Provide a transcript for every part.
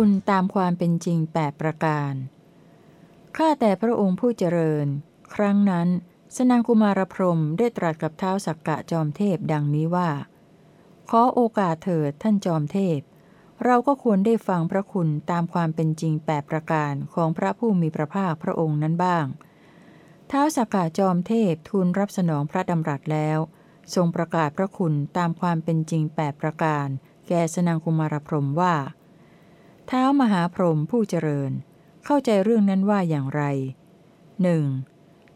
คุณตามความเป็นจริงแปประการ ข้าแต่พระองค์ผู้เจริญ ครั้งนั้น สนางกุมารพรมได้ตรัสกับเท้าสักกะจอมเทพดังนี้ว่า ขอโอกาสเถิดท่านจอมเทพ เราก็ควรได้ฟังพระคุณตามความเป็นจริงแปประการของพระผู้มีพระภาคพระองค์นั้นบ้าง เท้าสักกะจอมเทพทูลรับสนองพระดำรัสแล้ว ทรงประกาศพระคุณตามความเป็นจริงแปประการ แก่สนางกุมารพรมว่า เท้ามหาพรหมผู้เจริญ เข้าใจเรื่องนั้นว่าอย่างไรหนึ่ง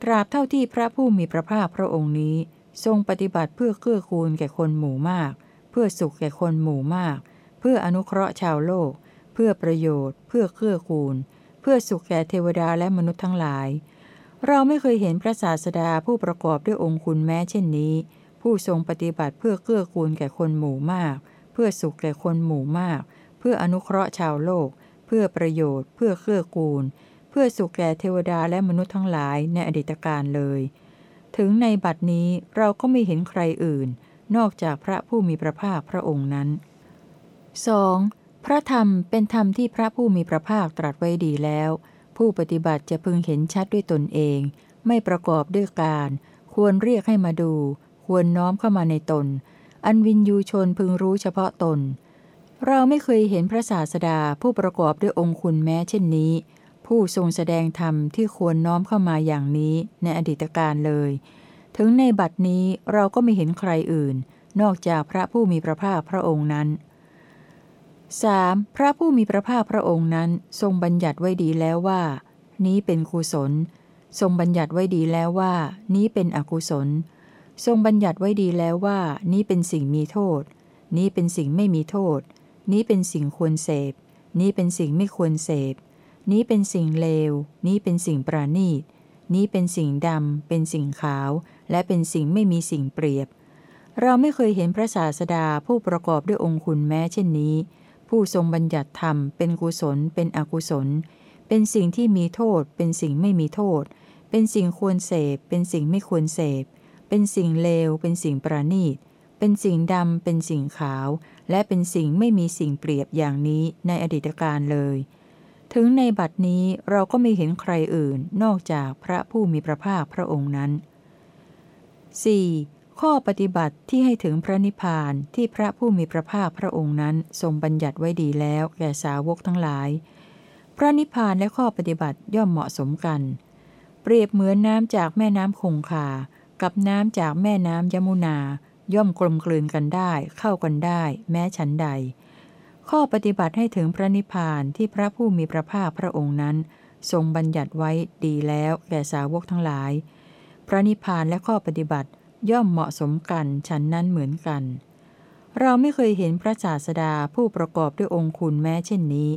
ตราบเท่าที่พระผู้มีพระภาคพระองค์นี้ ทรงปฏิบัติเพื่อเกื้อกูลแก่คนหมู่มาก เพื่อสุขแก่คนหมู่มาก เพื่ออนุเคราะห์ชาวโลก เพื่อประโยชน์ เพื่อเกื้อกูล เพื่อสุขแก่เทวดาและมนุษย์ทั้งหลาย เราไม่เคยเห็นพระศาสดาผู้ประกอบด้วยองค์คุณแม้เช่นนี้ ผู้ทรงปฏิบัติเพื่อเกื้อกูลแก่คนหมู่มาก เพื่อสุขแก่คนหมู่มากเพื่ออนุเคราะห์ชาวโลก เพื่อประโยชน์ เพื่อเครือกูล เพื่อสุขแก่เทวดาและมนุษย์ทั้งหลายในอดีตการเลย ถึงในบัดนี้เราก็ไม่เห็นใครอื่น นอกจากพระผู้มีพระภาคพระองค์นั้น 2. พระธรรมเป็นธรรมที่พระผู้มีพระภาคตรัสไว้ดีแล้ว ผู้ปฏิบัติจะพึงเห็นชัดด้วยตนเอง ไม่ประกอบด้วยการ ควรเรียกให้มาดู ควรน้อมเข้ามาในตน อันวินยูชนพึงรู้เฉพาะตน เราไม่เคยเห็นพระศาสดาผู้ประกอบด้วยองค์คุณแม้เช่นนี้ ผู้ทรงแสดงธรรมที่ควรน้อมเข้ามาอย่างนี้ในอดีตการเลย ถึงในบัดนี้เราก็ไม่เห็นใครอื่น นอกจากพระผู้มีพระภาคพระองค์นั้น 3. พระผู้มีพระภาคพระองค์นั้น ทรงบัญญัติไว้ดีแล้วว่า นี้เป็นกุศล ทรงบัญญัติไว้ดีแล้วว่า นี้เป็นอกุศล ทรงบัญญัติไว้ดีแล้วว่า นี้เป็นสิ่งมีโทษ นี้เป็นสิ่งไม่มีโทษ นี้เป็นสิ่งควรเสพ นี้เป็นสิ่งไม่ควรเสพ นี้เป็นสิ่งเลว นี้เป็นสิ่งประณีต นี้เป็นสิ่งดำ เป็นสิ่งขาว และเป็นสิ่งไม่มีสิ่งเปรียบ เราไม่เคยเห็นพระศาสดาผู้ประกอบด้วยองคุณแม้เช่นนี้ ผู้ทรงบัญญัติธรรม เป็นกุศล เป็นอกุศล เป็นสิ่งที่มีโทษ เป็นสิ่งไม่มีโทษ เป็นสิ่งควรเสพ เป็นสิ่งไม่ควรเสพ เป็นสิ่งเลว เป็นสิ่งประณีต เป็นสิ่งดำ เป็นสิ่งขาว และเป็นสิ่งไม่มีสิ่งเปรียบอย่างนี้ในอดีตการเลย ถึงในบัดนี้เราก็ไม่เห็นใครอื่นนอกจากพระผู้มีพระภาคพระองค์นั้น 4. ข้อปฏิบัติที่ให้ถึงพระนิพพานที่พระผู้มีพระภาคพระองค์นั้น ทรงบัญญัติไว้ดีแล้วแก่สาวกทั้งหลาย พระนิพพานและข้อปฏิบัติย่อมเหมาะสมกัน เปรียบเหมือนน้ำจากแม่น้ำคงคา กับน้ำจากแม่น้ำยมุนา ย่อมกลมกลืนกันได้เข้ากันได้ แม้ฉันใด ข้อปฏิบัติให้ถึงพระนิพพานที่พระผู้มีพระภาคพระองค์นั้น ทรงบัญญัติไว้ดีแล้วแก่สาวกทั้งหลาย พระนิพพานและข้อปฏิบัติย่อมเหมาะสมกันฉันนั้นเหมือนกัน เราไม่เคยเห็นพระศาสดาผู้ประกอบด้วยองคุณแม้เช่นนี้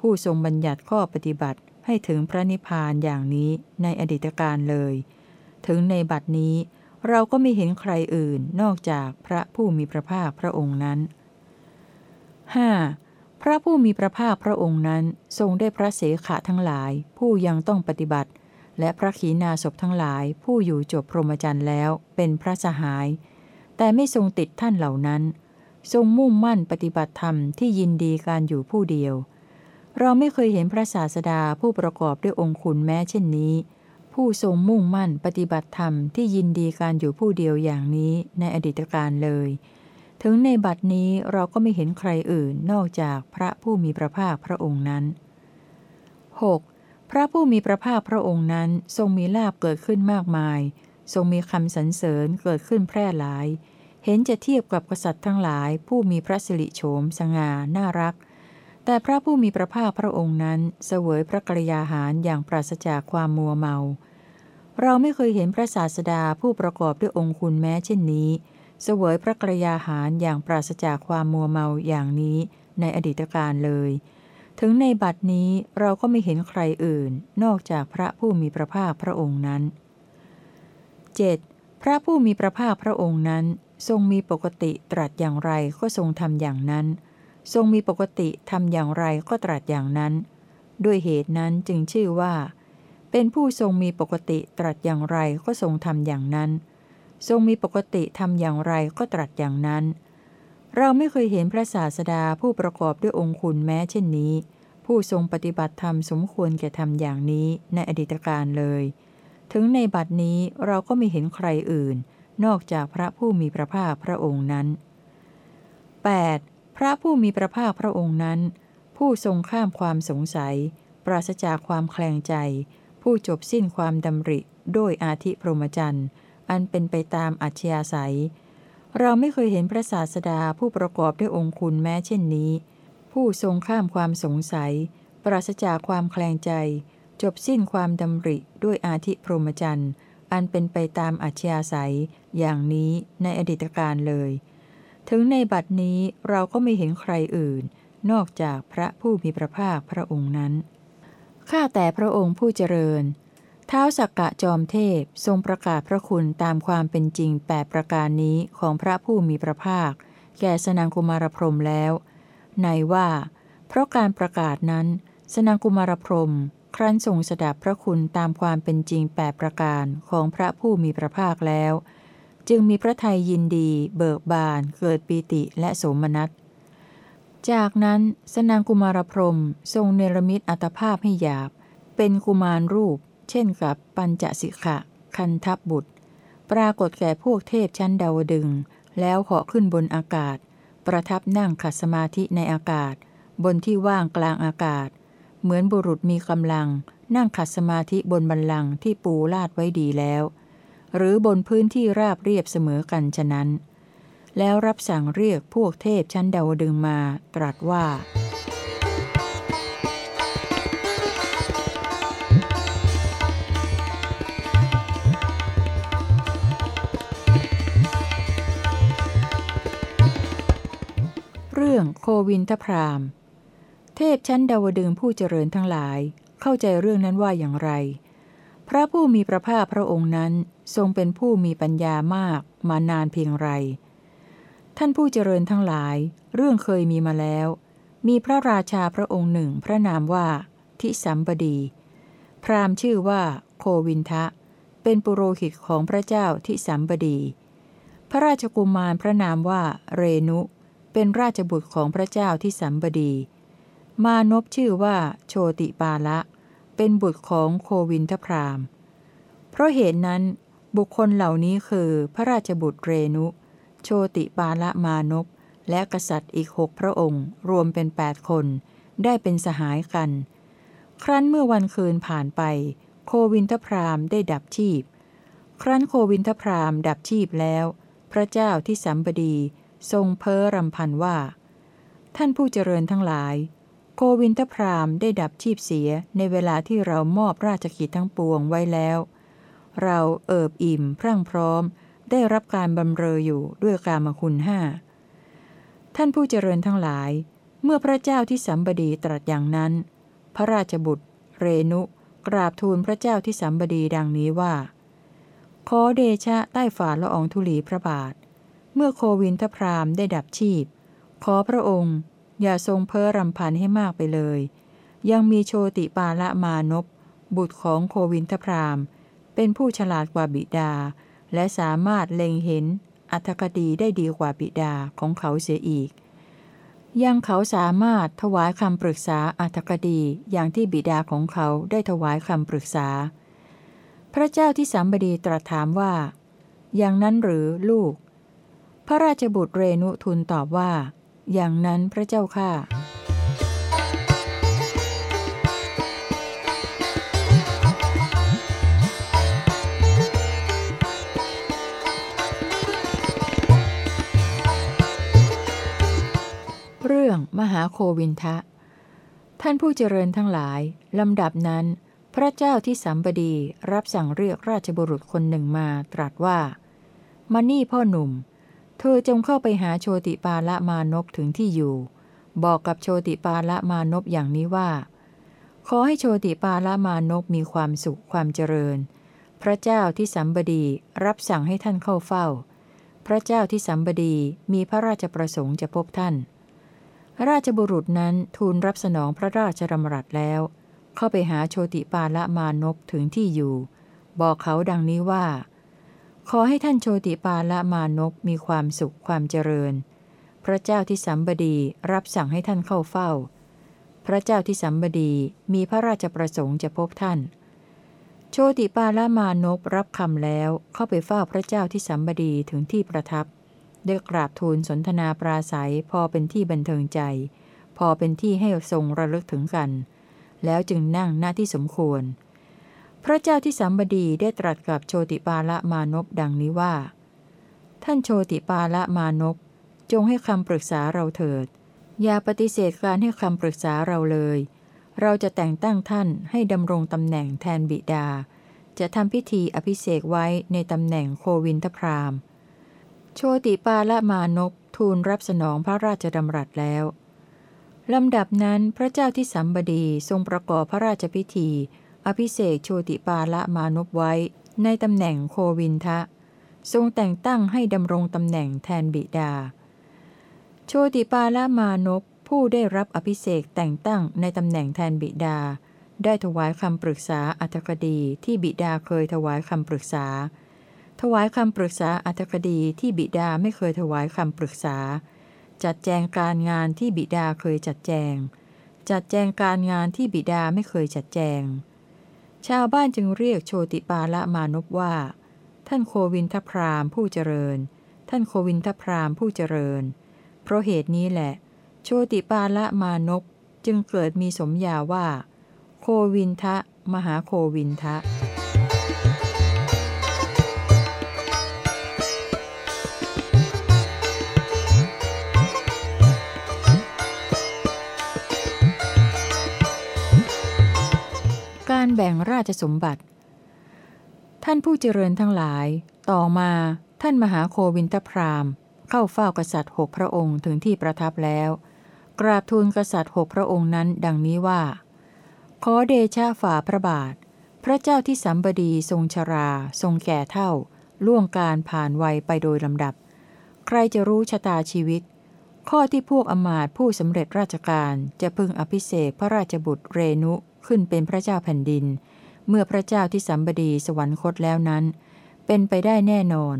ผู้ทรงบัญญัติข้อปฏิบัติให้ถึงพระนิพพานอย่างนี้ในอดีตการเลย ถึงในบัดนี้ เราก็ไม่เห็นใครอื่นนอกจากพระผู้มีพระภาคพระองค์นั้น 5. พระผู้มีพระภาคพระองค์นั้นทรงได้พระเสขะทั้งหลาย ผู้ยังต้องปฏิบัติ และพระขีณาสพทั้งหลาย ผู้อยู่จบพรหมจรรย์แล้วเป็นพระสหาย แต่ไม่ทรงติดท่านเหล่านั้น ทรงมุ่งมั่นปฏิบัติธรรมที่ยินดีการอยู่ผู้เดียว เราไม่เคยเห็นพระศาสดาผู้ประกอบด้วยองคุณแม้เช่นนี้ ผู้ทรงมุ่งมั่นปฏิบัติธรรมที่ยินดีการอยู่ผู้เดียวอย่างนี้ในอดีตการเลย ถึงในบัดนี้เราก็ไม่เห็นใครอื่นนอกจากพระผู้มีพระภาคพระองค์นั้น 6. พระผู้มีพระภาคพระองค์นั้นทรงมีลาบเกิดขึ้นมากมาย ทรงมีคำสรรเสริญเกิดขึ้นแพร่หลาย เห็นจะเทียบกับกษัตริย์ทั้งหลาย ผู้มีพระสิริโฉมสง่าน่ารัก แต่พระผู้มีพระภาคพระองค์นั้นเสวยพระกรยาหารอย่างปราศจากความมัวเมา เราไม่เคยเห็นพระศาสดาผู้ประกอบด้วยองค์คุณแม้เช่นนี้ เสวยพระกรยาหารอย่างปราศจากความมัวเมาอย่างนี้ในอดีตการเลย ถึงในบัดนี้เราก็ไม่เห็นใครอื่น นอกจากพระผู้มีพระภาคพระองค์นั้น 7. พระผู้มีพระภาคพระองค์นั้น ทรงมีปกติตรัสอย่างไรก็ทรงทำอย่างนั้น ทรงมีปกติทำอย่างไรก็ตรัสอย่างนั้น ด้วยเหตุนั้นจึงชื่อว่า เป็นผู้ทรงมีปกติตรัสอย่างไรก็ทรงทำอย่างนั้น ทรงมีปกติทำอย่างไรก็ตรัสอย่างนั้น เราไม่เคยเห็นพระศาสดาผู้ประกอบด้วยองคุณแม้เช่นนี้ ผู้ทรงปฏิบัติธรรมสมควรแก่ธรรมอย่างนี้ในอดีตการเลย ถึงในบัดนี้เราก็ไม่เห็นใครอื่น นอกจากพระผู้มีพระภาคพระองค์นั้น 8. พระผู้มีพระภาคพระองค์นั้น ผู้ทรงข้ามความสงสัย ปราศจากความแคลงใจ ผู้จบสิ้นความดำริโดยอาธิพรหมจรรย์อันเป็นไปตามอัจฉริยยเราไม่เคยเห็นพระศาสดาผู้ประกอบด้วยองคุณแม้เช่นนี้ ผู้ทรงข้ามความสงสัย ปราศจากความแคลงใจ จบสิ้นความดำริด้วยอาธิพรหมจรรย์อันเป็นไปตามอัจฉริยอย่างนี้ในอดีตการเลย ถึงในบัดนี้เราก็ไม่เห็นใครอื่น นอกจากพระผู้มีพระภาคพระองค์นั้น ข้าแต่พระองค์ผู้เจริญท้าวสักกะจอมเทพทรงประกาศพระคุณตามความเป็นจริงแปประการนี้ของพระผู้มีพระภาค แก่สนังกุมารพรมแล้ว ในว่า เพราะการประกาศนั้น สนังกุมารพรมครั้นทรงสดับพระคุณตามความเป็นจริงแปประการของพระผู้มีพระภาคแล้ว จึงมีพระทัยยินดีเบิกบาน เกิดปีติและโสมนัส จากนั้นสนังกุมารพรมทรงเนรมิตอัตภาพให้หยาบ เป็นกุมารรูป เช่นกับปัญจสิกะ คันทับบุตร ปรากฏแก่พวกเทพชั้นดาวดึง แล้วเหาะขึ้นบนอากาศ ประทับนั่งขัดสมาธิในอากาศ บนที่ว่างกลางอากาศ เหมือนบุรุษมีกำลัง นั่งขัดสมาธิบนบันลังที่ปูลาดไว้ดีแล้ว หรือบนพื้นที่ราบเรียบเสมอกันฉะนั้น แล้วรับสั่งเรียกพวกเทพชั้นดาวดึงมาตรัสว่าเรื่องโควินทพราม เทพชั้นดาวดึงผู้เจริญทั้งหลาย เข้าใจเรื่องนั้นว่าอย่างไร พระผู้มีพระภาคพระองค์นั้นทรงเป็นผู้มีปัญญามากมานานเพียงไร ท่านผู้เจริญทั้งหลาย เรื่องเคยมีมาแล้ว มีพระราชาพระองค์หนึ่ง พระนามว่าทิสัมบดี พราหมณ์ชื่อว่าโควินทะ เป็นปุโรหิตของพระเจ้าทิสัมบดี พระราชกุมารพระนามว่าเรนุ เป็นราชบุตรของพระเจ้าที่สัมบดี มานพชื่อว่าโชติปาละ เป็นบุตรของโควินทพราม เพราะเหตุนั้นบุคคลเหล่านี้คือพระราชบุตรเรนุ โชติปาละมานพและกษัตริย์อีกหกพระองค์ รวมเป็นแปดคน ได้เป็นสหายกัน ครั้นเมื่อวันคืนผ่านไป โควินทพรามได้ดับชีพ ครั้นโควินทพรามดับชีพแล้ว พระเจ้าที่สัมบดีทรงเพ้อรำพันว่า ท่านผู้เจริญทั้งหลาย โควินทพรามได้ดับชีพเสียในเวลาที่เรามอบราชกิจทั้งปวงไว้แล้ว เราเอิบอิ่ม พรั่งพร้อม ได้รับการบำเรออยู่ด้วยกามคุณห้าท่านผู้เจริญทั้งหลาย เมื่อพระเจ้าที่สัมบดีตรัสอย่างนั้น พระราชบุตร เรนุ กราบทูลพระเจ้าที่สัมบดีดังนี้ว่า ขอเดชะใต้ฝ่าละอองธุลีพระบาท เมื่อโควินทพรามได้ดับชีพ ขอพระองค์ อย่าทรงเพ้อรำพันให้มากไปเลย ยังมีโชติปาละมานพบุตรของโควินทพรามเป็นผู้ฉลาดกว่าบิดา และสามารถเล็งเห็นอัธคดีได้ดีกว่าบิดาของเขาเสียอีก ยังเขาสามารถถวายคำปรึกษาอัธคดีอย่างที่บิดาของเขาได้ถวายคำปรึกษา พระเจ้าที่สามบดีตรัสถามว่า อย่างนั้นหรือลูก พระราชบุตรเรนุทูลตอบว่า อย่างนั้นพระเจ้าค่ะ เรื่องมหาโควินทะ ท่านผู้เจริญทั้งหลาย ลำดับนั้น พระเจ้าที่สัมบดีรับสั่งเรียกราชบุรุษคนหนึ่งมาตรัสว่า มานี่พ่อหนุ่ม ธอจงเข้าไปหาโชติปาละมานพถึงที่อยู่ บอกกับโชติปาละมานพอย่างนี้ว่า ขอให้โชติปาละมานพมีความสุขความเจริญ พระเจ้าที่สัมบดีรับสั่งให้ท่านเข้าเฝ้า พระเจ้าที่สัมบดีมีพระราชประสงค์จะพบท่าน ราชบุรุษนั้นทูลรับสนองพระราชดำรัสแล้ว เข้าไปหาโชติปาละมานพถึงที่อยู่ บอกเขาดังนี้ว่า ขอให้ท่านโชติปาละมานกมีความสุขความเจริญ พระเจ้าที่สัมบดีรับสั่งให้ท่านเข้าเฝ้า พระเจ้าที่สัมบดีมีพระราชประสงค์จะพบท่าน โชติปาละมานพรับคำแล้วเข้าไปเฝ้าพระเจ้าที่สัมบดีถึงที่ประทับได้กราบทูลสนทนาปราศัยพอเป็นที่บันเทิงใจ พอเป็นที่ให้ทรงระลึกถึงกัน แล้วจึงนั่งหน้าที่สมควร พระเจ้าที่สัมบดีได้ตรัสกับโชติปาละมานพดังนี้ว่า ท่านโชติปาละมานพจงให้คำปรึกษาเราเถิด อย่าปฏิเสธการให้คำปรึกษาเราเลย เราจะแต่งตั้งท่านให้ดำรงตำแหน่งแทนบิดา จะทำพิธีอภิเษกไว้ในตำแหน่งโควินทพรามโชติปาละมานพทูลรับสนองพระราชดำรัสแล้วลำดับนั้นพระเจ้าที่สัมบดีทรงประกอบพระราชพิธี อภิเษกโชติปาละมานพไว้ในตำแหน่งโควินทะ ทรงแต่งตั้งให้ดำรงตำแหน่งแทนบิดา โชติปาละมานพผู้ได้รับอภิเษกแต่งตั้งในตำแหน่งแทนบิดา ได้ถวายคำปรึกษาอัตคดีที่บิดาเคยถวายคำปรึกษา ถวายคำปรึกษาอัตคดีที่บิดาไม่เคยถวายคำปรึกษา จัดแจงการงานที่บิดาเคยจัดแจง จัดแจงการงานที่บิดาไม่เคยจัดแจง ชาวบ้านจึงเรียกโชติปาละมานพว่า ท่านโควินทพรามผู้เจริญ ท่านโควินทพรามผู้เจริญ เพราะเหตุนี้แหละ โชติปาละมานพจึงเกิดมีสมญาว่า โควินทะ มหาโควินทะ แบ่งราชสมบัติ ท่านผู้เจริญทั้งหลาย ต่อมาท่านมหาโควินทพรามเข้าเฝ้ากษัตริย์หกพระองค์ถึงที่ประทับแล้ว กราบทูลกษัตริย์หกพระองค์นั้น ดังนี้ว่า ขอเดชะฝ่าพระบาท พระเจ้าที่สัมบดีทรงชรา ทรงแก่เท่า ล่วงการผ่านวัยไปโดยลำดับ ใครจะรู้ชะตาชีวิต ข้อที่พวกอมาตผู้สำเร็จราชการจะพึงอภิเษกพระราชบุตรเรนุ ขึ้นเป็นพระเจ้าแผ่นดิน เมื่อพระเจ้าที่สัมบดีสวรรคตแล้วนั้น เป็นไปได้แน่นอน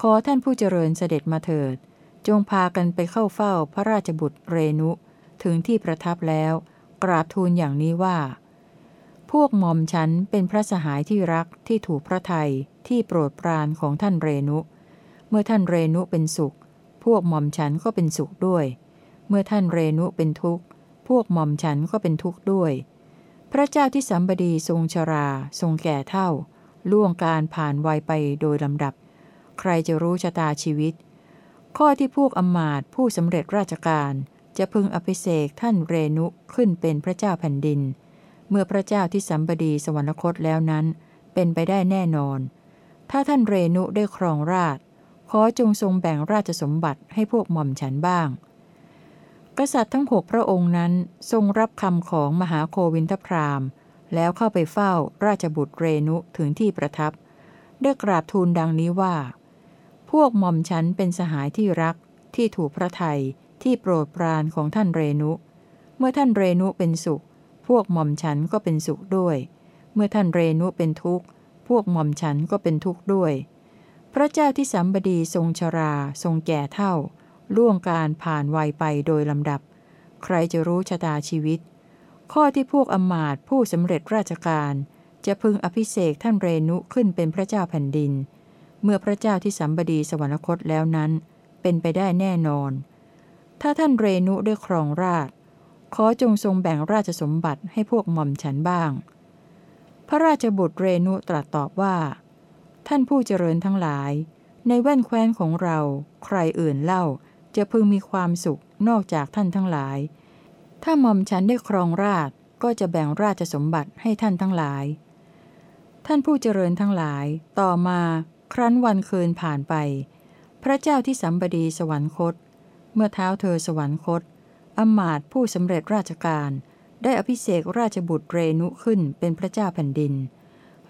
ขอท่านผู้เจริญเสด็จมาเถิด จงพากันไปเข้าเฝ้าพระราชบุตรเรนุ ถึงที่ประทับแล้ว กราบทูลอย่างนี้ว่า พวกหม่อมฉันเป็นพระสหายที่รักที่ถูกพระไทยที่โปรดปรานของท่านเรนุ เมื่อท่านเรนุเป็นสุข พวกหม่อมฉันก็เป็นสุขด้วย เมื่อท่านเรนุเป็นทุกข์ พวกหม่อมฉันก็เป็นทุกข์ด้วย พระเจ้าที่สัมบดีทรงชรา ทรงแก่เท่า ล่วงการผ่านวัยไปโดยลำดับ ใครจะรู้ชะตาชีวิต ข้อที่พวกอมาตผู้สำเร็จราชการ จะพึงอภิเษกท่านเรนุขึ้นเป็นพระเจ้าแผ่นดิน เมื่อพระเจ้าที่สัมบดีสวรรคตแล้วนั้น เป็นไปได้แน่นอน ถ้าท่านเรนุได้ครองราชขอจงทรงแบ่งราชสมบัติให้พวกหม่อมฉันบ้าง กษัตริย์ทั้งหกพระองค์นั้นทรงรับคำของมหาโควินทพรามแล้วเข้าไปเฝ้าราชบุตรเรนุถึงที่ประทับได้กราบทูลดังนี้ว่า พวกหม่อมฉันเป็นสหายที่รักที่ถูกพระไทยที่โปรดปรานของท่านเรนุ เมื่อท่านเรนุเป็นสุข พวกหม่อมฉันก็เป็นสุขด้วย เมื่อท่านเรนุเป็นทุกข์ พวกหม่อมฉันก็เป็นทุกข์ด้วย พระเจ้าที่สัมบดีทรงชรา ทรงแก่เท่า ล่วงการผ่านวัยไปโดยลำดับ ใครจะรู้ชะตาชีวิต ข้อที่พวกอมาตผู้สำเร็จราชการ จะพึงอภิเษกท่านเรนุขึ้นเป็นพระเจ้าแผ่นดิน เมื่อพระเจ้าที่สัมบดีสวรรคตแล้วนั้น เป็นไปได้แน่นอน ถ้าท่านเรนุได้ครองราชขอจงทรงแบ่งราชสมบัติให้พวกหม่อมฉันบ้าง พระราชบุตรเรนุตรัสตอบว่า ท่านผู้เจริญทั้งหลาย ในแว่นแคว้นของเรา ใครอื่นเล่า จะพึงมีความสุขนอกจากท่านทั้งหลาย ถ้าหม่อมฉันได้ครองราชก็จะแบ่งราชสมบัติให้ท่านทั้งหลาย ท่านผู้เจริญทั้งหลาย ต่อมาครั้นวันคืนผ่านไป พระเจ้าที่สัมบดีสวรรคต เมื่อเท้าเธอสวรรคตอมาตผู้สำเร็จราชการ ได้อภิเษกราชบุตรเรนุขึ้นเป็นพระเจ้าแผ่นดิน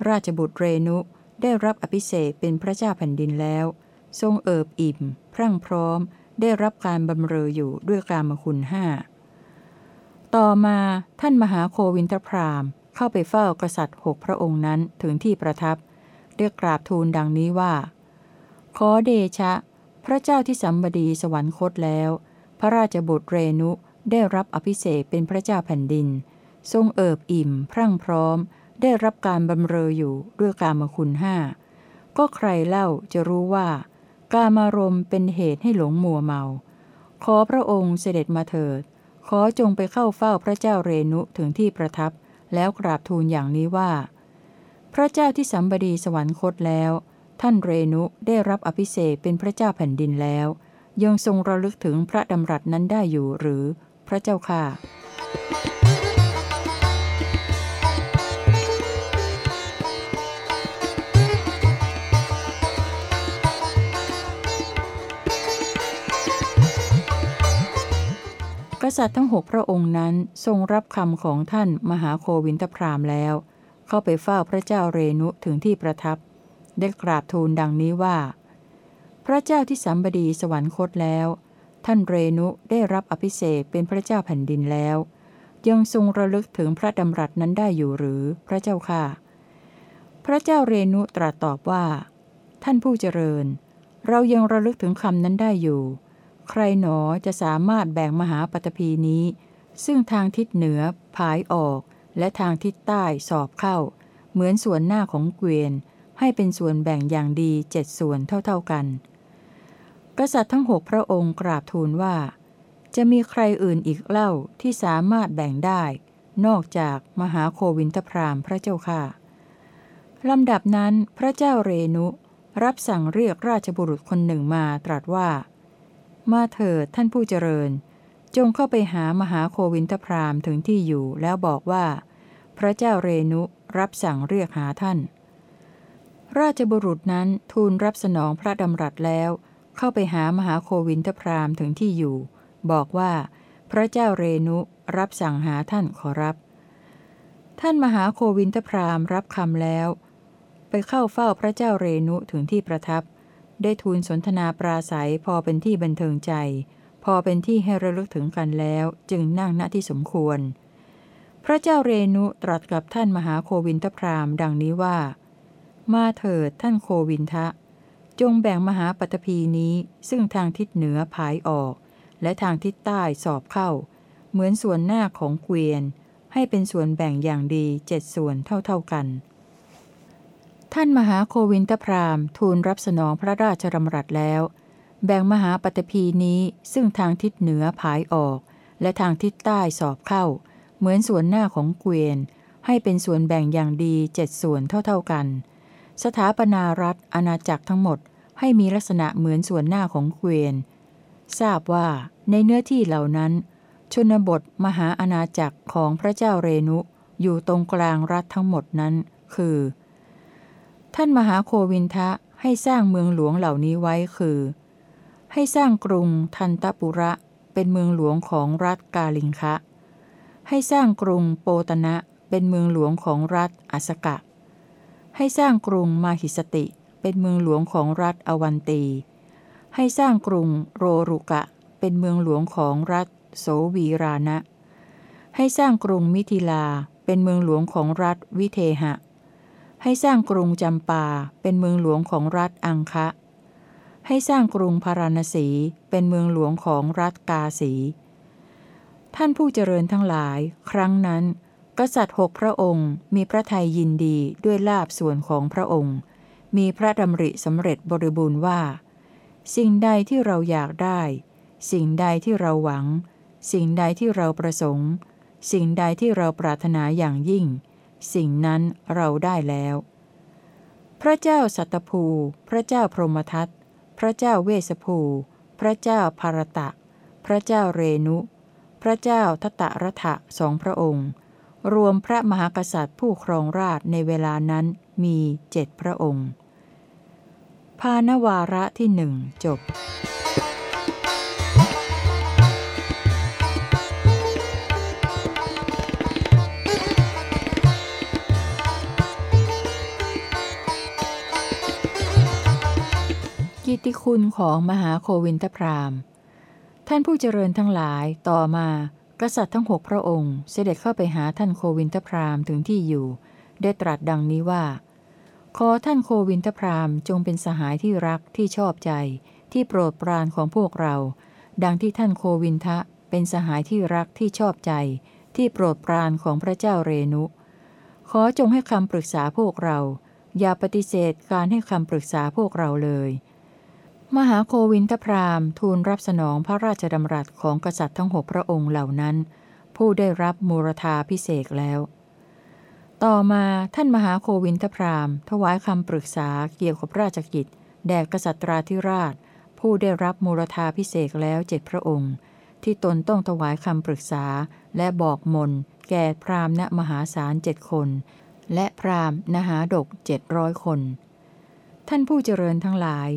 ราชบุตรเรนุได้รับอภิเษกเป็นพระเจ้าแผ่นดินแล้ว ทรงเอิบอิ่ม พรั่งพร้อม ได้รับการบำเรออยู่ด้วยกามคุณห้าต่อมาท่านมหาโควินทพรามเข้าไปเฝ้ากษัตริย์หกพระองค์นั้นถึงที่ประทับ เรียกกราบทูลดังนี้ว่า ขอเดชะ พระเจ้าที่สัมบดีสวรรคตแล้ว พระราชบุตรเรนุได้รับอภิเษกเป็นพระเจ้าแผ่นดิน ทรงเอิบอิ่ม พรั่งพร้อม ได้รับการบำเรออยู่ด้วยกามคุณห้าก็ใครเล่าจะรู้ว่า กามารมณ์เป็นเหตุให้หลงมัวเมา ขอพระองค์เสด็จมาเถิด ขอจงไปเข้าเฝ้าพระเจ้าเรนุถึงที่ประทับ แล้วกราบทูลอย่างนี้ว่า พระเจ้าที่สัมบดีสวรรคตแล้ว ท่านเรนุได้รับอภิเษกเป็นพระเจ้าแผ่นดินแล้ว ยังทรงระลึกถึงพระดำรัสนั้นได้อยู่หรือพระเจ้าค่ะ กษัตริย์ทั้งหกพระองค์นั้นทรงรับคำของท่านมหาโควินทพรามแล้ว เข้าไปเฝ้าพระเจ้าเรนุถึงที่ประทับ ได้กราบทูลดังนี้ว่า พระเจ้าที่สัมบดีสวรรคตแล้ว ท่านเรนุได้รับอภิเษกเป็นพระเจ้าแผ่นดินแล้ว ยังทรงระลึกถึงพระดำรัสนั้นได้อยู่หรือพระเจ้าค่ะ พระเจ้าเรนุตรัสตอบว่า ท่านผู้เจริญ เรายังระลึกถึงคำนั้นได้อยู่ ใครหนอจะสามารถแบ่งมหาปฐพีนี้ ซึ่งทางทิศเหนือผายออก และทางทิศใต้สอบเข้า เหมือนส่วนหน้าของเกวียน ให้เป็นส่วนแบ่งอย่างดีเจ็ดส่วนเท่าๆกัน กษัตริย์ทั้งหกพระองค์กราบทูลว่า จะมีใครอื่นอีกเล่าที่สามารถแบ่งได้ นอกจากมหาโควินทพรามพระเจ้าค่ะลำดับนั้นพระเจ้าเรนุ รับสั่งเรียกราชบุรุษคนหนึ่งมาตรัสว่า มาเถิดท่านผู้เจริญ จงเข้าไปหามหาโควินทพรามถึงที่อยู่แล้วบอกว่า พระเจ้าเรนุรับสั่งเรียกหาท่าน ราชบุรุษนั้นทูลรับสนองพระดำรัสแล้ว เข้าไปหามหาโควินทพรามถึงที่อยู่ บอกว่า พระเจ้าเรนุรับสั่งหาท่านขอรับ ท่านมหาโควินทพรามรับคำแล้ว ไปเข้าเฝ้าพระเจ้าเรนุถึงที่ประทับ ได้ทูลสนทนาปราศัยพอเป็นที่บันเทิงใจ พอเป็นที่ให้ระลึกถึงกันแล้วจึงนั่งณที่สมควร พระเจ้าเรนุตรัสกับท่านมหาโควินทพรามดังนี้ว่า มาเถิดท่านโควินทะ จงแบ่งมหาปฐพีนี้ซึ่งทางทิศเหนือผายออก และทางทิศใต้สอบเข้า เหมือนส่วนหน้าของเกวียน ให้เป็นส่วนแบ่งอย่างดีเจ็ดส่วนเท่าๆกัน ท่านมหาโควินทพรามทูลรับสนองพระราชดำรัสแล้ว แบ่งมหาปฐพีนี้ซึ่งทางทิศเหนือผายออก และทางทิศใต้สอบเข้า เหมือนส่วนหน้าของเกวียน ให้เป็นส่วนแบ่งอย่างดีเจ็ดส่วนเท่าๆกัน สถาปนารัฐอาณาจักรทั้งหมดให้มีลักษณะเหมือนส่วนหน้าของเกวียน ทราบว่าในเนื้อที่เหล่านั้น ชนบทมหาอาณาจักรของพระเจ้าเรนุอยู่ตรงกลางรัฐทั้งหมดนั้น คือ ท่านมหาโควินทะให้สร้างเมืองหลวงเหล่านี้ไว้คือ ให้สร้างกรุงทันตปุระเป็นเมืองหลวงของรัฐกาลิงคะ ให้สร้างกรุงโปตนะเป็นเมืองหลวงของรัฐอสกะ ให้สร้างกรุงมาหิสติ เป็นเมืองหลวงของรัฐอวันตี ให้สร้างกรุงโรรุกะ เป็นเมืองหลวงของรัฐโสวีรานะ ให้สร้างกรุงมิถิลา เป็นเมืองหลวงของรัฐวิเทหะ ให้สร้างกรุงจำปาเป็นเมืองหลวงของรัฐอังคะ ให้สร้างกรุงพาราณสีเป็นเมืองหลวงของรัฐกาสี ท่านผู้เจริญทั้งหลาย ครั้งนั้น กษัตริย์หกพระองค์มีพระทัยยินดีด้วยลาบส่วนของพระองค์ มีพระดำริสำเร็จบริบูรณ์ว่า สิ่งใดที่เราอยากได้ สิ่งใดที่เราหวัง สิ่งใดที่เราประสงค์ สิ่งใดที่เราปรารถนาอย่างยิ่ง สิ่งนั้นเราได้แล้ว พระเจ้าสัตภู พระเจ้าพรหมทัต พระเจ้าเวสภู พระเจ้าภารตะ พระเจ้าเรนุ พระเจ้าทตรถะสองพระองค์ รวมพระมหากษัตริย์ผู้ครองราชในเวลานั้นมีเจ็ดพระองค์ พานวาระที่หนึ่งจบ กิตติคุณของมหาโควินทพรามท่านผู้เจริญทั้งหลายต่อมากษัตริย์ทั้งหกพระองค์เสด็จเข้าไปหาท่านโควินทพรามถึงที่อยู่ ได้ตรัสดังนี้ว่า ขอท่านโควินทพรามจงเป็นสหายที่รักที่ชอบใจ ที่โปรดปรานของพวกเรา ดังที่ท่านโควินทะเป็นสหายที่รักที่ชอบใจ ที่โปรดปรานของพระเจ้าเรนุ ขอจงให้คำปรึกษาพวกเรา อย่าปฏิเสธการให้คำปรึกษาพวกเราเลย มหาโควินทพรามทูลรับสนองพระราชดำรัสของกษัตริย์ทั้งหกพระองค์เหล่านั้น ผู้ได้รับมูรธาพิเศษแล้ว ต่อมาท่านมหาโควินทพรามถวายคำปรึกษาเกี่ยวกับราชกิจ แด่กษัตราธิราช ผู้ได้รับมูรธาพิเศษแล้วเจ็ดพระองค์ ที่ตนต้องถวายคำปรึกษาและบอกมน แก่พราหมณ์ณมหาศาลเจ็ดคน และพราหมณ์นหาดกเจ็ดร้อยคน ท่านผู้เจริญทั้งหลาย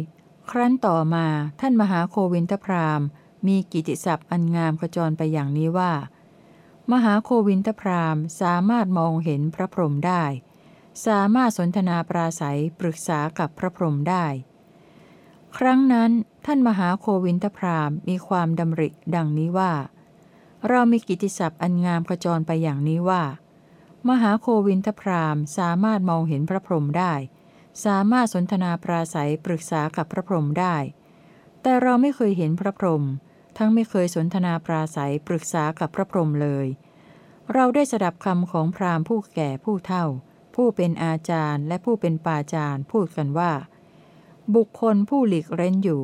ครั้นต่อมาท่านมหาโควินทพราหมณ์ มีกิติศัพท์อันงามกระจรไปอย่างนี้ว่า มหาโควินทพราหมณ์สามารถมองเห็นพระพรหมได้ สามารถสนทนาปราศัยปรึกษากับพระพรหมได้ ครั้งนั้นท่านมหาโควินทพราหมณ์มีความดำริดังนี้ว่า เรามีกิติศัพท์อันงามขจรไปอย่างนี้ว่า มหาโควินทพรามสามารถมองเห็นพระพรหมได้ สามารถสนทนาปราศัยปรึกษากับพระพรหมได้ แต่เราไม่เคยเห็นพระพรหมทั้งไม่เคยสนทนาปราศัยปรึกษากับพระพรหมเลย เราได้สดับคำของพราหมณ์ผู้แก่ผู้เฒ่า ผู้เป็นอาจารย์และผู้เป็นปาจารย์พูดกันว่า บุคคลผู้หลีกเร้นอยู่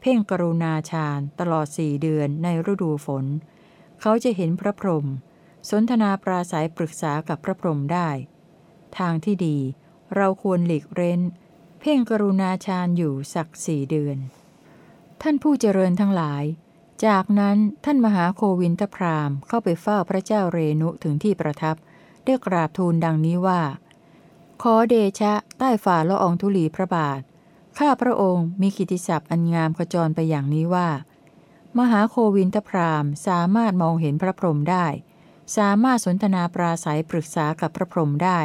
เพ่งกรุณาฌานตลอดสี่เดือนในฤดูฝน เขาจะเห็นพระพรหมสนทนาปราศัยปรึกษากับพระพรหมได้ ทางที่ดี เราควรหลีกเร้น เพ่งกรุณาฌานอยู่สักสี่เดือน ท่านผู้เจริญทั้งหลาย จากนั้นท่านมหาโควินทพรามเข้าไปเฝ้าพระเจ้าเรนุถึงที่ประทับได้กราบทูลดังนี้ว่า ขอเดชะใต้ฝ่าละอองธุลีพระบาท ข้าพระองค์มีกิติศัพท์อันงามขจรไปอย่างนี้ว่า มหาโควินทพรามสามารถมองเห็นพระพรหมได้ สามารถสนทนาปราศัยปรึกษากับพระพรหมได้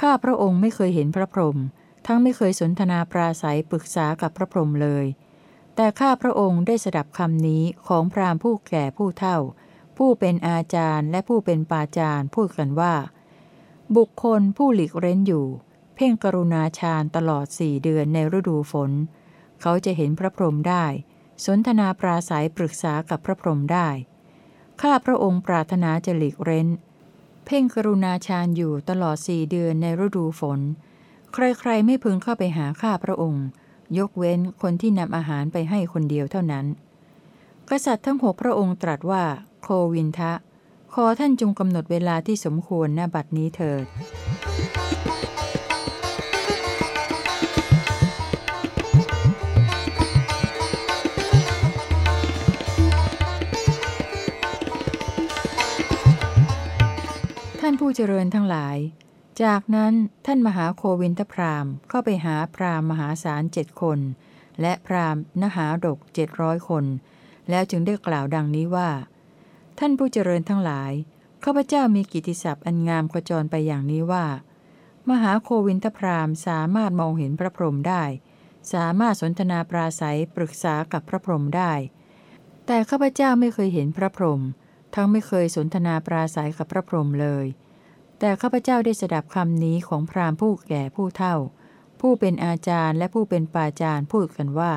ข้าพระองค์ไม่เคยเห็นพระพรหมทั้งไม่เคยสนทนาปราศัยปรึกษากับพระพรหมเลย แต่ข้าพระองค์ได้สดับคำนี้ของพราหมณ์ผู้แก่ผู้เฒ่า ผู้เป็นอาจารย์และผู้เป็นปาจารย์พูดกันว่า บุคคลผู้หลีกเร้นอยู่ เพ่งกรุณาฌานตลอดสี่เดือนในฤดูฝน เขาจะเห็นพระพรหมได้ สนทนาปราศัยปรึกษากับพระพรหมได้ ข้าพระองค์ปรารถนาจะหลีกเร้น เพ่งกรุณาฌานอยู่ตลอดสี่เดือนในฤดูฝน ใครๆไม่พึงเข้าไปหาข้าพระองค์ ยกเว้นคนที่นำอาหารไปให้คนเดียวเท่านั้น กษัตริย์ทั้งหกพระองค์ตรัสว่า โควินทะ ขอท่านจงกำหนดเวลาที่สมควรณบัดนี้เถิดานผู้เจริญทั้งหลาย จากนั้นท่านมหาโควินทพรามเข้าไปหาพรามมหาศาลเจ็ดคน และพรามนหาดกเจ็ดร้อยคน แล้วจึงได้กล่าวดังนี้ว่า ท่านผู้เจริญทั้งหลายข้าพเจ้ามีกิติศัพท์อันงามกระจรไปอย่างนี้ว่า มหาโควินทพรามสามารถมองเห็นพระพรหมได้ สามารถสนทนาปราศัยปรึกษากับพระพรหมได้ แต่ข้าพเจ้าไม่เคยเห็นพระพรหมทั้งไม่เคยสนทนาปราศัยกับพระพรหมเลย แต่ข้าพเจ้าได้สดับคำนี้ของพราหมณ์ผู้แก่ผู้เฒ่า ผู้เป็นอาจารย์และผู้เป็นปาจารย์พูดกันว่า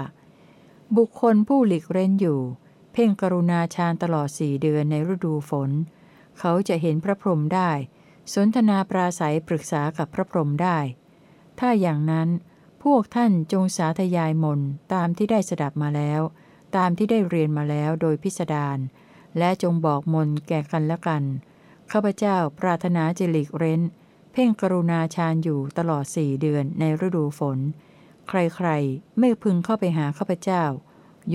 บุคคลผู้หลีกเร้นอยู่ เพ่งกรุณาฌานตลอดสี่เดือนในฤดูฝน เขาจะเห็นพระพรหมได้ สนทนาปราศัยปรึกษากับพระพรหมได้ ถ้าอย่างนั้นพวกท่านจงสาธยายมนตามที่ได้สดับมาแล้ว ตามที่ได้เรียนมาแล้วโดยพิสดารและจงบอกมนแก่กันและกัน ข้าพเจ้าปรารถนาจะหลีกเร้น เพ่งกรุณาฌานอยู่ตลอดสี่เดือนในฤดูฝน ใครๆ ไม่พึงเข้าไปหาข้าพเจ้า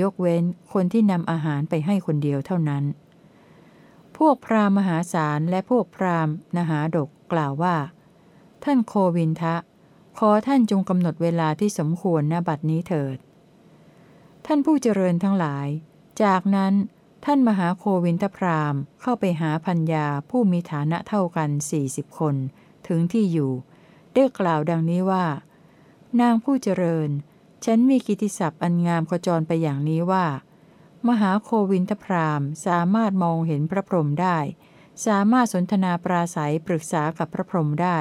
ยกเว้นคนที่นำอาหารไปให้คนเดียวเท่านั้น พวกพราหมณ์มหาศาลและพวกพราหมณ์นหาดกกล่าวว่า ท่านโควินทะ ขอท่านจงกำหนดเวลาที่สมควรณบัดนี้เถิด ท่านผู้เจริญทั้งหลาย จากนั้น ท่านมหาโควินทพรามเข้าไปหาพัญญาผู้มีฐานะเท่ากันสี่สิบคน ถึงที่อยู่ ได้กล่าวดังนี้ว่า นางผู้เจริญ ฉันมีกิติศัพท์อันงามขจรไปอย่างนี้ว่า มหาโควินทพรามสามารถมองเห็นพระพรหมได้ สามารถสนทนาปราศัยปรึกษากับพระพรหมได้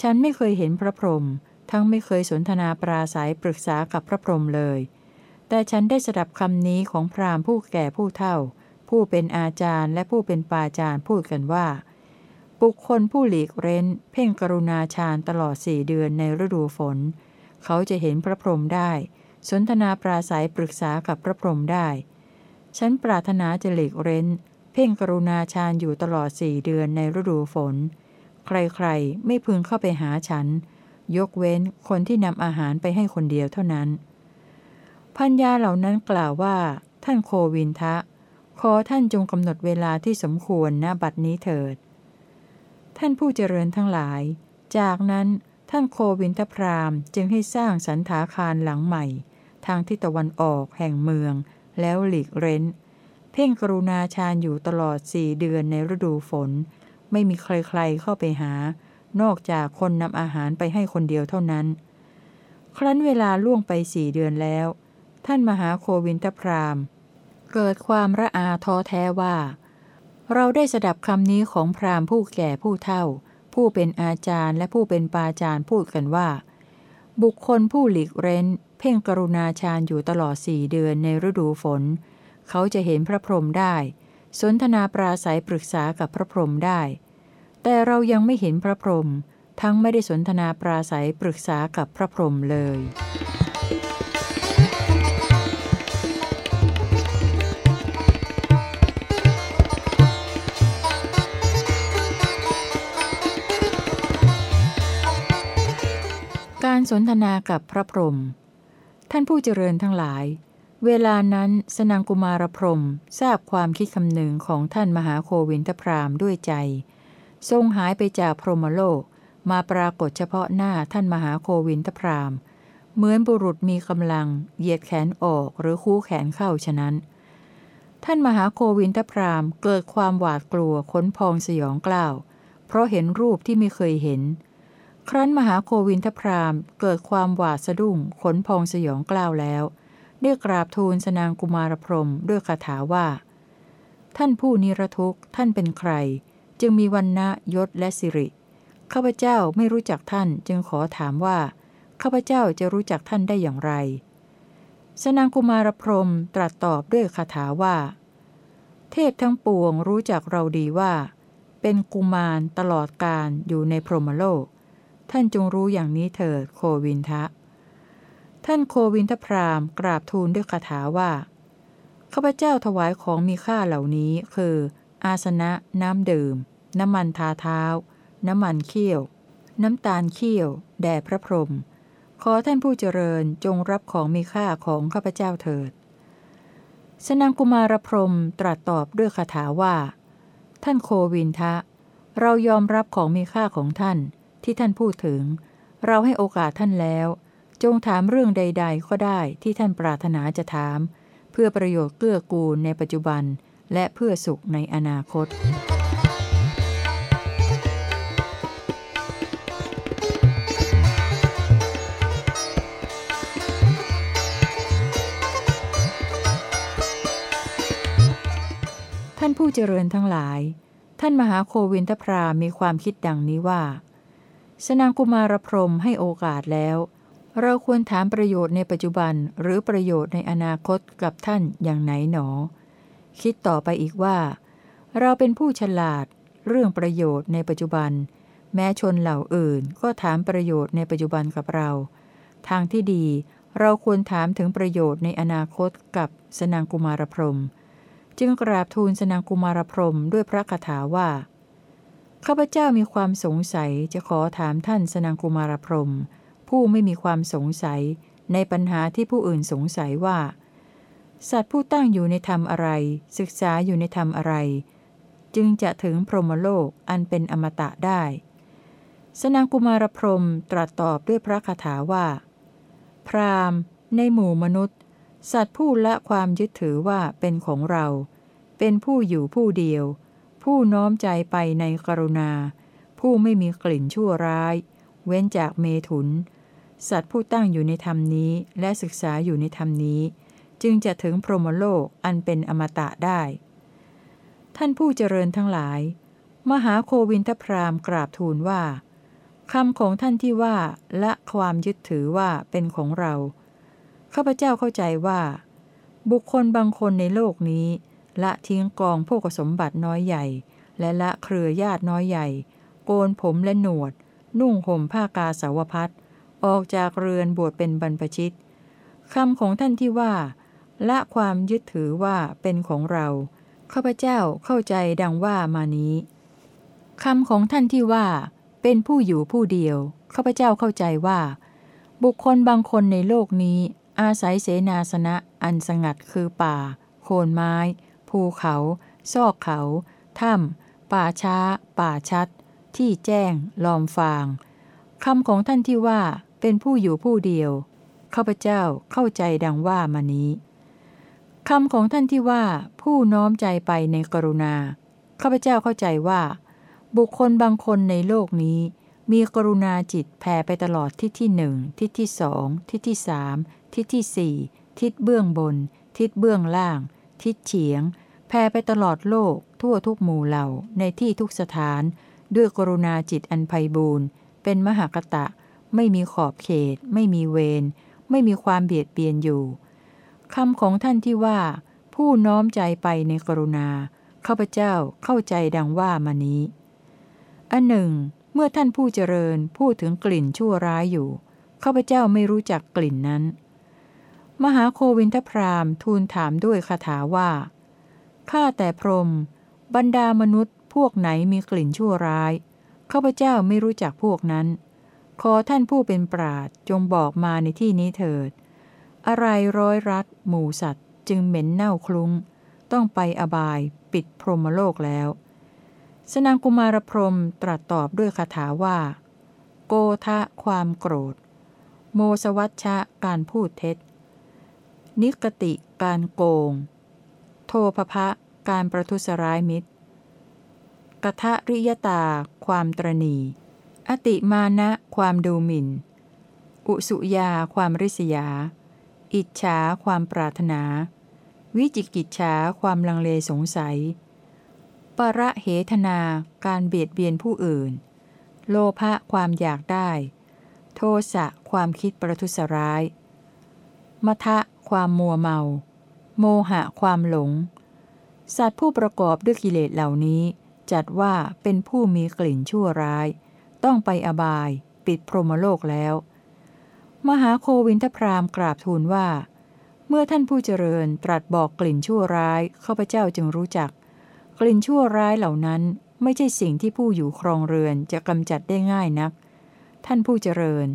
ฉันไม่เคยเห็นพระพรหมทั้งไม่เคยสนทนาปราศัยปรึกษากับพระพรหมเลย แต่ฉันได้สดับคำนี้ของพราหมณ์ผู้แก่ผู้เฒ่า ผู้เป็นอาจารย์และผู้เป็นปาจารย์พูดกันว่า บุคคลผู้หลีกเร้น เพ่งกรุณาฌานตลอดสี่เดือนในฤดูฝน เขาจะเห็นพระพรหมได้ สนทนาปราศัยปรึกษากับพระพรหมได้ ฉันปรารถนาจะหลีกเร้น เพ่งกรุณาฌานอยู่ตลอดสี่เดือนในฤดูฝน ใครๆ ไม่พึงเข้าไปหาฉัน ยกเว้นคนที่นำอาหารไปให้คนเดียวเท่านั้น พัญญาเหล่านั้นกล่าวว่า ท่านโควินทะ ขอท่านจงกำหนดเวลาที่สมควรณบัดนี้เถิด ท่านผู้เจริญทั้งหลาย จากนั้นท่านโควินทพรามจึงให้สร้างสันถาคารหลังใหม่ ทางทิศตะวันออกแห่งเมือง แล้วหลีกเร้น เพ่งกรุณาชาญอยู่ตลอดสี่เดือนในฤดูฝน ไม่มีใครๆเข้าไปหา นอกจากคนนำอาหารไปให้คนเดียวเท่านั้น ครั้นเวลาล่วงไปสี่เดือนแล้ว ท่านมหาโควินทพรามเกิดความระอาท้อแท้ว่า เราได้สดับคำนี้ของพราหมณ์ผู้แก่ผู้เฒ่า ผู้เป็นอาจารย์และผู้เป็นปาจารย์พูดกันว่า บุคคลผู้หลีกเร้น เพ่งกรุณาฌานอยู่ตลอดสี่เดือนในฤดูฝน เขาจะเห็นพระพรหมได้ สนทนาปราศัยปรึกษากับพระพรหมได้ แต่เรายังไม่เห็นพระพรหมทั้งไม่ได้สนทนาปราศัยปรึกษากับพระพรหมเลย การสนทนากับพระพรหมท่านผู้เจริญทั้งหลาย เวลานั้นสนังกุมารพรหมทราบความคิดคำหนึ่งของท่านมหาโควินทพรามด้วยใจ ทรงหายไปจากพรหมโลกมาปรากฏเฉพาะหน้าท่านมหาโควินทพรามเหมือนบุรุษมีกำลัง เหยียดแขนออกหรือคู่แขนเข้าฉะนั้น ท่านมหาโควินทพรามเกิดความหวาดกลัวขนพองสยองกล้าว เพราะเห็นรูปที่ไม่เคยเห็น ครั้นมหาโควินทพรามเกิดความหวาดสะดุ้งขนพองสยองกล้าวแล้วได้กราบทูลสนางกุมารพรมด้วยคาถาว่า ท่านผู้นิรทุกข์ท่านเป็นใคร จึงมีวันนะยศและสิริ ข้าพเจ้าไม่รู้จักท่านจึงขอถามว่า ข้าพเจ้าจะรู้จักท่านได้อย่างไร สนางกุมารพรมตรัสตอบด้วยคาถาว่า เทพทั้งปวงรู้จักเราดีว่า เป็นกุมารตลอดการอยู่ในพรหมโลก ท่านจงรู้อย่างนี้เถิดโควินทะ ท่านโควินทพรามกราบทูลด้วยคาถาว่าข้าพเจ้าถวายของมีค่าเหล่านี้คือ อาสนะ น้ำดื่ม น้ำมันทาเท้า น้ำมันเคี่ยว น้ำตาลเคี่ยว แด่พระพรหมขอท่านผู้เจริญจงรับของมีค่าของข้าพเจ้าเถิด สนางกุมารพรหมตรัสตอบด้วยคาถาว่า ท่านโควินทะ เรายอมรับของมีค่าของท่าน ที่ท่านพูดถึง เราให้โอกาสท่านแล้ว จงถามเรื่องใด ๆ ก็ได้ที่ท่านปรารถนาจะถาม เพื่อประโยชน์เกื้อกูลในปัจจุบัน และเพื่อสุขในอนาคต ท่านผู้เจริญทั้งหลาย ท่านมหาโควินทพรามมีความคิดดังนี้ว่า สนางกุมารพรหมให้โอกาสแล้ว เราควรถามประโยชน์ในปัจจุบันหรือประโยชน์ในอนาคตกับท่านอย่างไหนหนอ คิดต่อไปอีกว่า เราเป็นผู้ฉลาดเรื่องประโยชน์ในปัจจุบัน แม้ชนเหล่าอื่นก็ถามประโยชน์ในปัจจุบันกับเรา ทางที่ดีเราควรถามถึงประโยชน์ในอนาคตกับสนางกุมารพรหมจึงกราบทูลสนางกุมารพรหมด้วยพระคาถาว่า ข้าพเจ้ามีความสงสัยจะขอถามท่านสนางกุมารพรหมผู้ไม่มีความสงสัยในปัญหาที่ผู้อื่นสงสัยว่า สัตว์ผู้ตั้งอยู่ในธรรมอะไร ศึกษาอยู่ในธรรมอะไร จึงจะถึงพรหมโลกอันเป็นอมตะได้ สนางกุมารพรหมตรัสตอบด้วยพระคาถาว่า พรามในหมู่มนุษย์ สัตว์ผู้ละความยึดถือว่าเป็นของเรา เป็นผู้อยู่ผู้เดียว ผู้น้อมใจไปในกรุณา ผู้ไม่มีกลิ่นชั่วร้าย เว้นจากเมถุน สัตว์ผู้ตั้งอยู่ในธรรมนี้และศึกษาอยู่ในธรรมนี้ จึงจะถึงพรหมโลกอันเป็นอมตะได้ ท่านผู้เจริญทั้งหลาย มหาโควินทพรามกราบทูลว่าคำของท่านที่ว่าละความยึดถือว่าเป็นของเรา ข้าพเจ้าเข้าใจว่า บุคคลบางคนในโลกนี้ ละทิ้งกองพวกสมบัติน้อยใหญ่ และละเครือญาติน้อยใหญ่ โกนผมและหนวด นุ่งห่มผ้ากาสาวพัดออกจากเรือนบวชเป็นบรรพชิตคำของท่านที่ว่า ละความยึดถือว่าเป็นของเราข้าพเจ้าเข้าใจดังว่ามานี้คำของท่านที่ว่า เป็นผู้อยู่ผู้เดียวข้าพเจ้าเข้าใจว่า บุคคลบางคนในโลกนี้ อาศัยเสนาสนะอันสงัดคือป่า โคนไม้ ภูเขา ซอกเขา ถ้ำป่าช้า ป่าชัด ที่แจ้ง ลอมฟางคำของท่านที่ว่าเป็นผู้อยู่ผู้เดียวข้าพเจ้าเข้าใจดังว่ามานี้คำของท่านที่ว่าผู้น้อมใจไปในกรุณาข้าพเจ้าเข้าใจว่า บุคคลบางคนในโลกนี้ มีกรุณาจิตแผ่ไปตลอดทิศที่หนึ่งทิศที่สองทิศที่สามทิศที่สี่ทิศเบื้องบน ทิศเบื้องล่าง ทิศเฉียง ผ่ไปตลอดโลกทั่วทุกหมู่เหล่าในที่ทุกสถาน ด้วยกรุณาจิตอันไพบูรณ์เป็นมหากตะ ไม่มีขอบเขต ไม่มีเวรไม่มีความเบียดเบียนอยู่คำของท่านที่ว่า ผู้น้อมใจไปในกรุณาข้าพเจ้าเข้าใจดังว่ามานี้ อันหนึ่ง เมื่อท่านผู้เจริญพูดถึงกลิ่นชั่วร้ายอยู่ข้าพเจ้าไม่รู้จักกลิ่นนั้น มหาโควินทพรามทูลถามด้วยคาถาว่า ข้าแต่พรหมบรรดามนุษย์พวกไหนมีกลิ่นชั่วร้ายข้าพเจ้าไม่รู้จักพวกนั้น ขอท่านผู้เป็นปราดจงบอกมาในที่นี้เถิด อะไรร้อยรัดหมูสัตว์ จึงเหม็นเน่าคลุ้ง ต้องไปอบายปิดพรหมโลกแล้ว สนางกุมารพรมตรัสตอบด้วยคาถาว่า โกทะความโกรธ โมสวัชชะการพูดเท็จ นิกติการโกง ภพะการประทุษร้ายมิตรกทะริยตา ความตรณีอติมานะ ความดูหมิน่น อุสุยา ความริษยา อิจฉา ความปรารถนา วิจิกิจฉา ความลังเลสงสัย ประเหทนา การเบียดเบียนผู้อื่น โลภะ ความอยากได้ โทสะ ความคิดประทุษร้ายมทะ ความมัวเมา โมหะความหลง สัตว์ผู้ประกอบด้วยกิเลสเหล่านี้ จัดว่าเป็นผู้มีกลิ่นชั่วร้าย ต้องไปอบาย ปิดพรหมโลกแล้ว มหาโควินทพรามกราบทูลว่า เมื่อท่านผู้เจริญตรัสบอกกลิ่นชั่วร้ายข้าพเจ้าจึงรู้จัก กลิ่นชั่วร้ายเหล่านั้นไม่ใช่สิ่งที่ผู้อยู่ครองเรือนจะกำจัดได้ง่ายนัก ท่านผู้เจริญ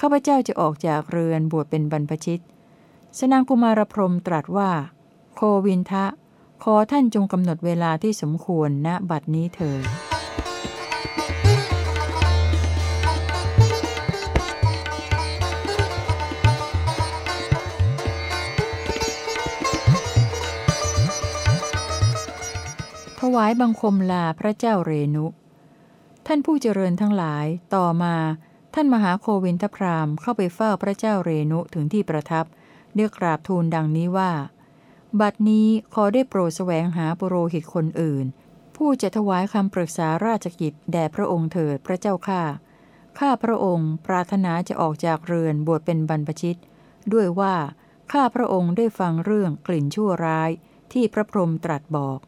ข้าพเจ้าจะออกจากเรือนบวชเป็นบรรพชิต สนางกุมารพรมตรัสว่า โควินทะ ขอท่านจงกำหนดเวลาที่สมควรณบัดนี้เถิดถวายบังคมลาพระเจ้าเรนุ ท่านผู้เจริญทั้งหลาย ต่อมา ท่านมหาโควินทพรามเข้าไปเฝ้าพระเจ้าเรนุถึงที่ประทับ เรียกราบทูลดังนี้ว่า บัดนี้ขอได้โปรดแสวงหาปุโรหิตคนอื่น ผู้จะถวายคำปรึกษาราชกิจแด่พระองค์เถิดพระเจ้าข้าข้าพระองค์ปรารถนาจะออกจากเรือนบวชเป็นบรรพชิต ด้วยว่าข้าพระองค์ได้ฟังเรื่องกลิ่นชั่วร้ายที่พระพรหมตรัสบอก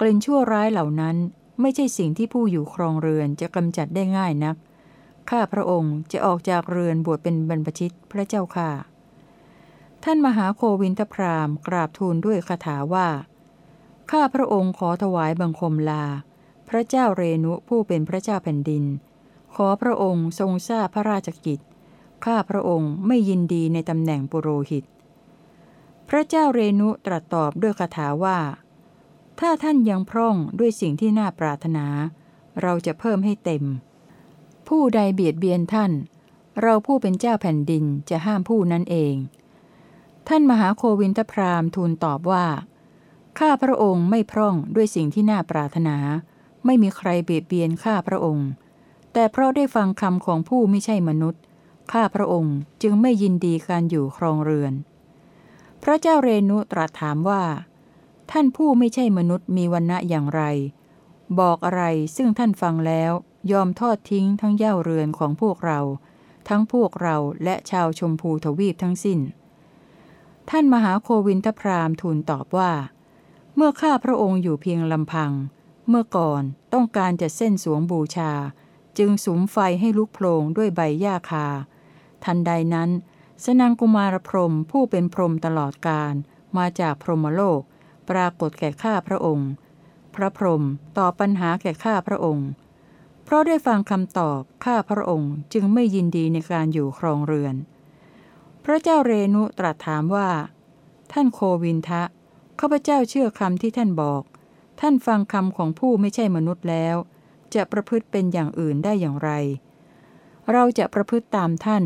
กลิ่นชั่วร้ายเหล่านั้นไม่ใช่สิ่งที่ผู้อยู่ครองเรือนจะกำจัดได้ง่ายนัก ข้าพระองค์จะออกจากเรือนบวชเป็นบรรพชิตพระเจ้าข้า ท่านมหาโควินทพรามกราบทูลด้วยคาถาว่า ข้าพระองค์ขอถวายบังคมลา พระเจ้าเรนุผู้เป็นพระเจ้าแผ่นดิน ขอพระองค์ทรงทราบพระราชกิจ ข้าพระองค์ไม่ยินดีในตำแหน่งปุโรหิต พระเจ้าเรนุตรัสตอบด้วยคาถาว่า ถ้าท่านยังพร่องด้วยสิ่งที่น่าปรารถนา เราจะเพิ่มให้เต็ม ผู้ใดเบียดเบียนท่าน เราผู้เป็นเจ้าแผ่นดินจะห้ามผู้นั้นเอง ท่านมหาโควินทพรามทูลตอบว่า ข้าพระองค์ไม่พร่องด้วยสิ่งที่น่าปรารถนา ไม่มีใครเบียดเบียนข้าพระองค์ แต่เพราะได้ฟังคำของผู้ไม่ใช่มนุษย์ ข้าพระองค์จึงไม่ยินดีการอยู่ครองเรือน พระเจ้าเรนุตรัสถามว่า ท่านผู้ไม่ใช่มนุษย์มีวันณะอย่างไร บอกอะไรซึ่งท่านฟังแล้วยอมทอดทิ้งทั้งเย่าเรือนของพวกเรา ทั้งพวกเราและชาวชมพูทวีปทั้งสิ้น ท่านมหาโควินทพรามทูลตอบว่า เมื่อข้าพระองค์อยู่เพียงลำพัง เมื่อก่อนต้องการจะเส้นสวงบูชา จึงสุมไฟให้ลุกโพลงด้วยใบหญ้าคา ทันใดนั้น สนางกุมารพรมผู้เป็นพรหมตลอดการมาจากพรหมโลก ปรากฏแก่ข้าพระองค์ พระพรหมตอบปัญหาแก่ข้าพระองค์ เพราะได้ฟังคำตอบข้าพระองค์จึงไม่ยินดีในการอยู่ครองเรือน พระเจ้าเรนุตรัสถามว่า ท่านโควินทะข้าพเจ้าเชื่อคำที่ท่านบอก ท่านฟังคำของผู้ไม่ใช่มนุษย์แล้ว จะประพฤติเป็นอย่างอื่นได้อย่างไร เราจะประพฤติตามท่าน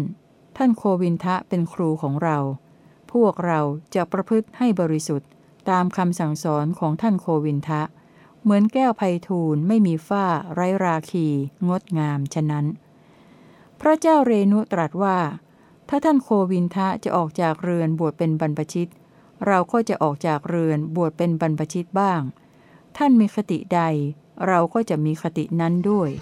ท่านโควินทะเป็นครูของเรา พวกเราจะประพฤติให้บริสุทธิ์ตามคำสั่งสอนของท่านโควินทะ เหมือนแก้วไพทูลไม่มีฝ้า ไร้ราคี งดงามฉะนั้น พระเจ้าเรนุตรัสว่า ถ้าท่านโควินทะจะออกจากเรือนบวชเป็นบรรพชิต เราก็จะออกจากเรือนบวชเป็นบรรพชิตบ้าง ท่านมีคติใด เราก็จะมีคตินั้นด้วย「